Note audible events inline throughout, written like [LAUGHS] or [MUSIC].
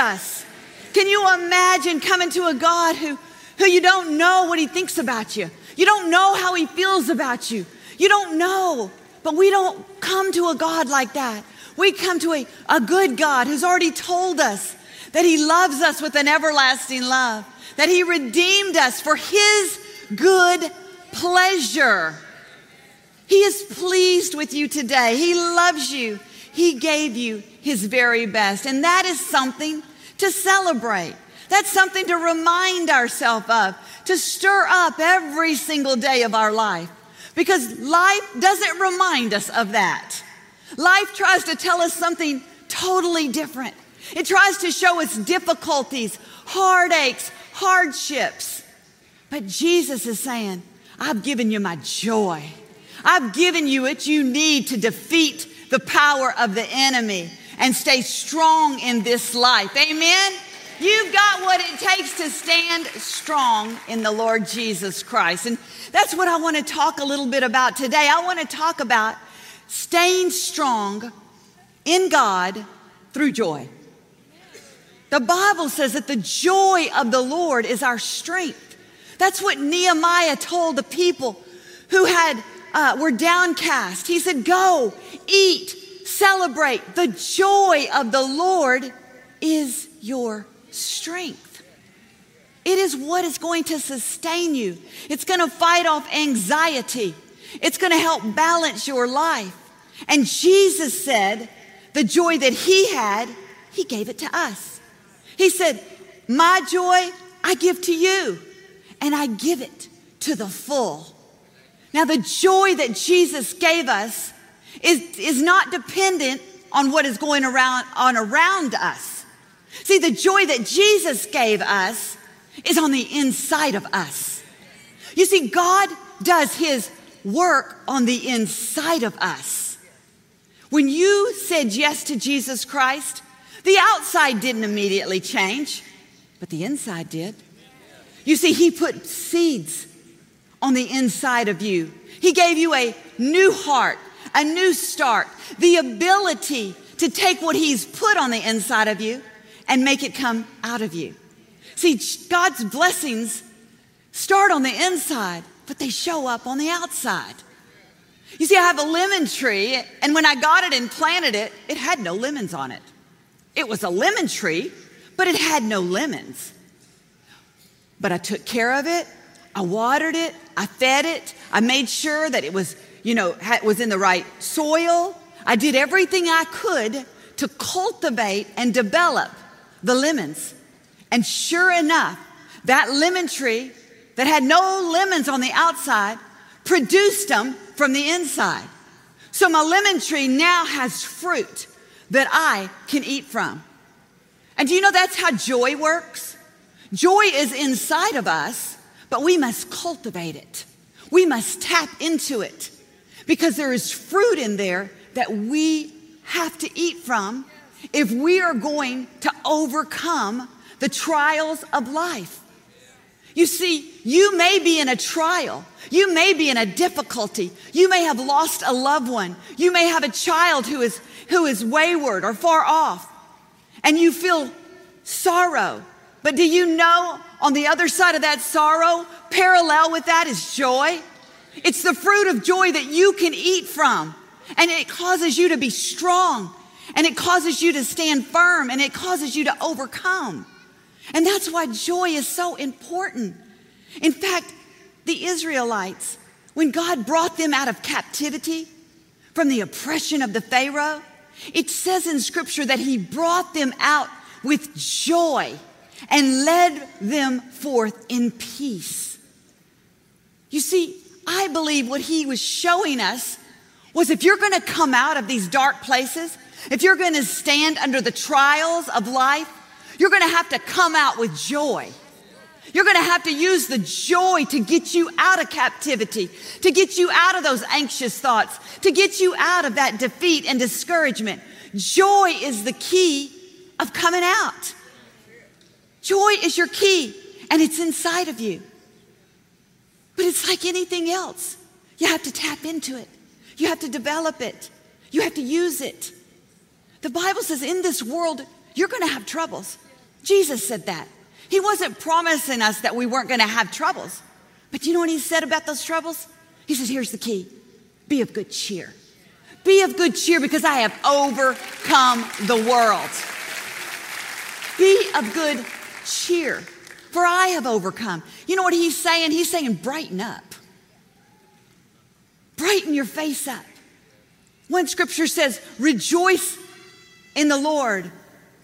us. Can you imagine coming to a God who, who you don't know what he thinks about you? You don't know how he feels about you. You don't know. But we don't come to a God like that. We come to a, a good God who's already told us that he loves us with an everlasting love, that he redeemed us for his good pleasure. He is pleased with you today. He loves you. He gave you his very best. And that is something to celebrate. That's something to remind ourselves of, to stir up every single day of our life. Because life doesn't remind us of that. Life tries to tell us something totally different. It tries to show us difficulties, heartaches, hardships. But Jesus is saying, I've given you my joy. I've given you what you need to defeat the power of the enemy and stay strong in this life. Amen? You've got what it takes to stand strong in the Lord Jesus Christ. And that's what I want to talk a little bit about today. I want to talk about staying strong in God through joy. The Bible says that the joy of the Lord is our strength. That's what Nehemiah told the people who had uh, were downcast. He said, "Go, eat, celebrate. The joy of the Lord is your strength. It is what is going to sustain you. It's going to fight off anxiety. It's going to help balance your life. And Jesus said, the joy that he had, he gave it to us. He said, My joy I give to you, and I give it to the full. Now, the joy that Jesus gave us is, is not dependent on what is going around on around us. See, the joy that Jesus gave us is on the inside of us. You see, God does his work on the inside of us. When you said yes to Jesus Christ, the outside didn't immediately change, but the inside did. You see, he put seeds on the inside of you. He gave you a new heart, a new start, the ability to take what he's put on the inside of you and make it come out of you. See, God's blessings start on the inside, but they show up on the outside. You see, I have a lemon tree, and when I got it and planted it, it had no lemons on it. It was a lemon tree, but it had no lemons. But I took care of it, I watered it, I fed it, I made sure that it was, you know, was in the right soil. I did everything I could to cultivate and develop the lemons. And sure enough, that lemon tree that had no lemons on the outside produced them from the inside. So my lemon tree now has fruit that I can eat from. And do you know that's how joy works? Joy is inside of us, but we must cultivate it. We must tap into it because there is fruit in there that we have to eat from if we are going to overcome the trials of life. You see, you may be in a trial. You may be in a difficulty. You may have lost a loved one. You may have a child who is, who is wayward or far off. And you feel sorrow. But do you know on the other side of that sorrow, parallel with that is joy? It's the fruit of joy that you can eat from. And it causes you to be strong and it causes you to stand firm and it causes you to overcome. And that's why joy is so important. In fact, the Israelites, when God brought them out of captivity from the oppression of the Pharaoh, it says in scripture that he brought them out with joy and led them forth in peace. You see, I believe what he was showing us was if you're going to come out of these dark places, if you're going to stand under the trials of life, you're going to have to come out with joy. You're going to have to use the joy to get you out of captivity, to get you out of those anxious thoughts, to get you out of that defeat and discouragement. Joy is the key of coming out. Joy is your key, and it's inside of you. But it's like anything else. You have to tap into it, you have to develop it, you have to use it. The Bible says in this world, you're going to have troubles. Jesus said that. He wasn't promising us that we weren't going to have troubles. But you know what he said about those troubles? He says, Here's the key be of good cheer. Be of good cheer because I have overcome the world. Be of good cheer, for I have overcome. You know what he's saying? He's saying, brighten up. Brighten your face up. One scripture says, rejoice in the Lord.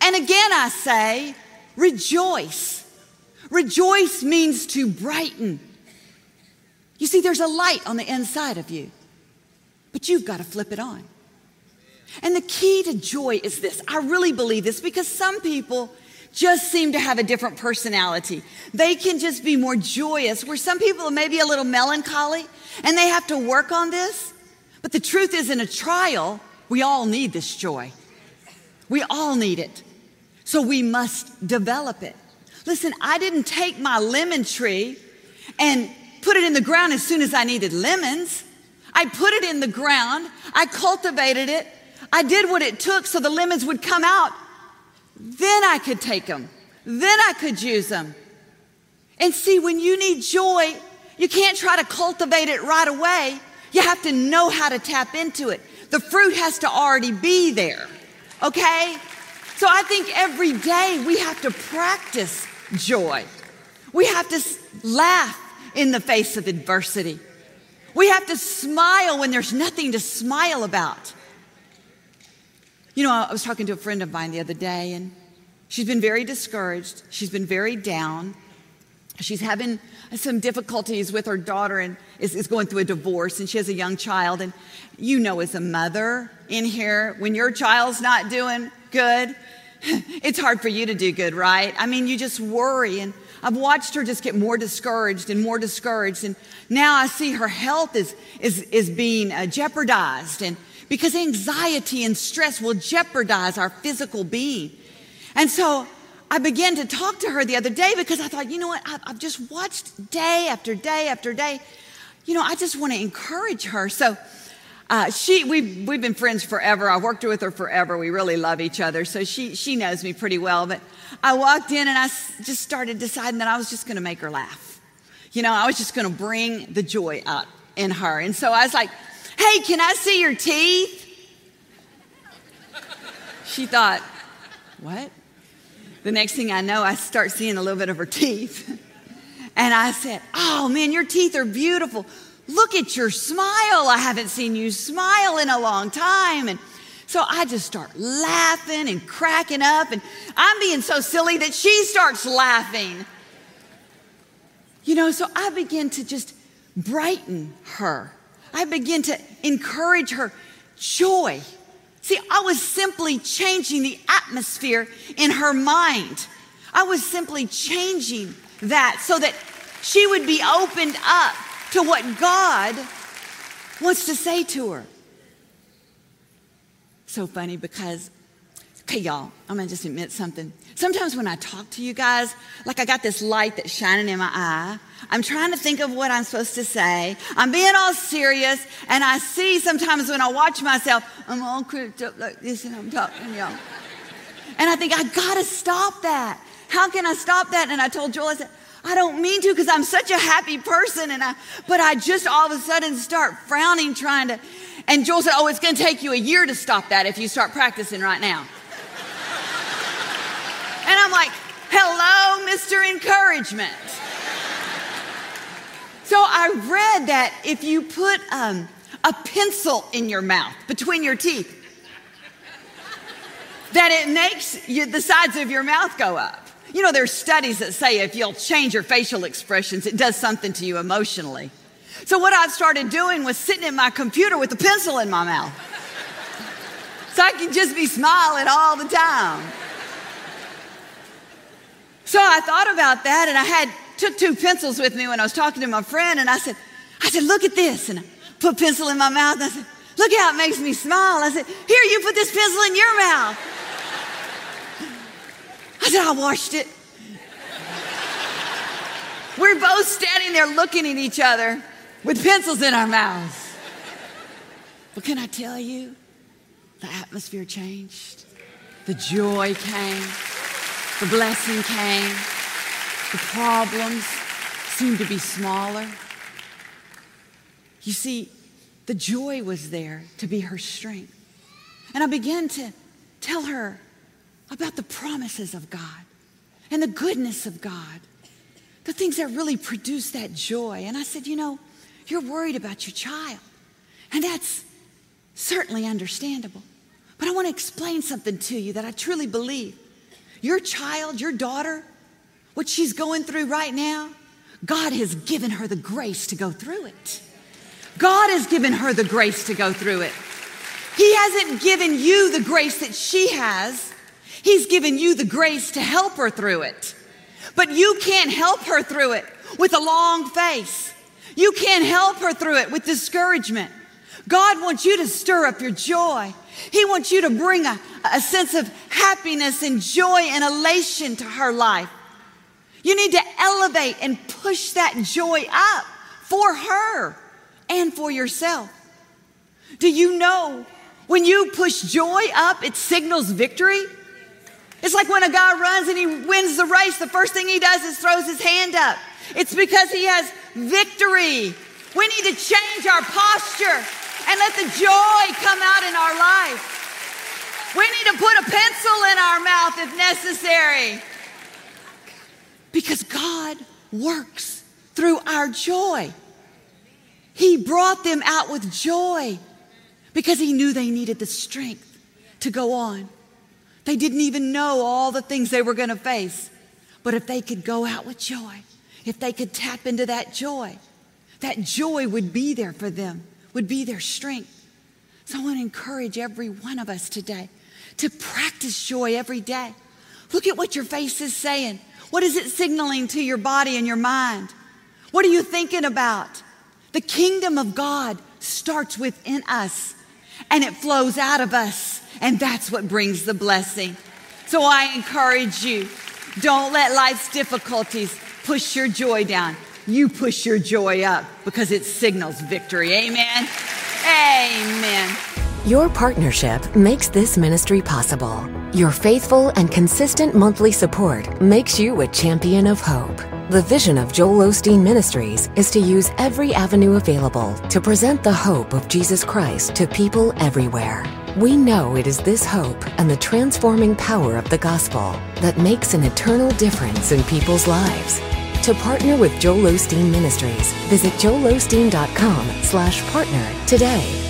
And again, I say, rejoice. Rejoice means to brighten. You see, there's a light on the inside of you, but you've got to flip it on. And the key to joy is this I really believe this because some people just seem to have a different personality. They can just be more joyous, where some people may be a little melancholy and they have to work on this. But the truth is, in a trial, we all need this joy. We all need it. So we must develop it. Listen, I didn't take my lemon tree and put it in the ground as soon as I needed lemons. I put it in the ground, I cultivated it, I did what it took so the lemons would come out then I could take them. Then I could use them. And see, when you need joy, you can't try to cultivate it right away. You have to know how to tap into it. The fruit has to already be there. Okay? So I think every day we have to practice joy. We have to laugh in the face of adversity. We have to smile when there's nothing to smile about. You know, I was talking to a friend of mine the other day, and she's been very discouraged. She's been very down. She's having some difficulties with her daughter and is, is, going through a divorce, and she has a young child. And you know, as a mother in here, when your child's not doing good, [LAUGHS] it's hard for you to do good, right? I mean, you just worry. And I've watched her just get more discouraged and more discouraged. And now I see her health is, is, is being uh, jeopardized. And because anxiety and stress will jeopardize our physical being. And so I began to talk to her the other day because I thought, you know what, I've just watched day after day after day. You know, I just want to encourage her. So uh, she, we've, we've been friends forever. I've worked with her forever. We really love each other. So she, she knows me pretty well. But I walked in and I just started deciding that I was just going to make her laugh. You know, I was just going to bring the joy out in her. And so I was like, Hey, can I see your teeth? She thought, What? The next thing I know, I start seeing a little bit of her teeth. And I said, Oh man, your teeth are beautiful. Look at your smile. I haven't seen you smile in a long time. And so I just start laughing and cracking up. And I'm being so silly that she starts laughing. You know, so I begin to just brighten her. I began to encourage her joy. See, I was simply changing the atmosphere in her mind. I was simply changing that so that she would be opened up to what God wants to say to her. So funny because Okay, y'all, I'm gonna just admit something. Sometimes when I talk to you guys, like I got this light that's shining in my eye. I'm trying to think of what I'm supposed to say. I'm being all serious, and I see sometimes when I watch myself, I'm all cricked up like this, and I'm talking, y'all. And I think, I gotta stop that. How can I stop that? And I told Joel, I said, I don't mean to because I'm such a happy person, and I, but I just all of a sudden start frowning, trying to. And Joel said, Oh, it's gonna take you a year to stop that if you start practicing right now. I'm like, hello, Mr. Encouragement. So I read that if you put um, a pencil in your mouth between your teeth, that it makes you, the sides of your mouth go up. You know, there's studies that say if you'll change your facial expressions, it does something to you emotionally. So what I've started doing was sitting at my computer with a pencil in my mouth. So I can just be smiling all the time. So I thought about that and I had took two pencils with me when I was talking to my friend and I said, I said, look at this. And I put pencil in my mouth and I said, look how it makes me smile. I said, here, you put this pencil in your mouth. I said, I washed it. We're both standing there looking at each other with pencils in our mouths. But can I tell you, the atmosphere changed? the joy came, the blessing came, the problems seemed to be smaller. You see, the joy was there to be her strength. And I began to tell her about the promises of God and the goodness of God, the things that really produce that joy. And I said, You know, you're worried about your child. And that's certainly understandable. But I want to explain something to you that I truly believe. Your child, your daughter, what she's going through right now, God has given her the grace to go through it. God has given her the grace to go through it. He hasn't given you the grace that she has. He's given you the grace to help her through it. But you can't help her through it with a long face. You can't help her through it with discouragement. God wants you to stir up your joy. He wants you to bring a, a sense of happiness and joy and elation to her life. You need to elevate and push that joy up for her and for yourself. Do you know when you push joy up, it signals victory? It's like when a guy runs and he wins the race, the first thing he does is throws his hand up. It's because he has victory. We need to change our posture and let the joy come out in our life. We need to put a pencil in our mouth if necessary. Because God works through our joy. He brought them out with joy because He knew they needed the strength to go on. They didn't even know all the things they were going to face. But if they could go out with joy, if they could tap into that joy, that joy would be there for them, would be their strength. So I want to encourage every one of us today to practice joy every day. Look at what your face is saying. What is it signaling to your body and your mind? What are you thinking about? The kingdom of God starts within us and it flows out of us, and that's what brings the blessing. So I encourage you don't let life's difficulties push your joy down. You push your joy up because it signals victory. Amen. Amen. Your partnership makes this ministry possible. Your faithful and consistent monthly support makes you a champion of hope. The vision of Joel Osteen Ministries is to use every avenue available to present the hope of Jesus Christ to people everywhere. We know it is this hope and the transforming power of the gospel that makes an eternal difference in people's lives. To partner with Joel Osteen Ministries, visit joelosteen.com slash partner today.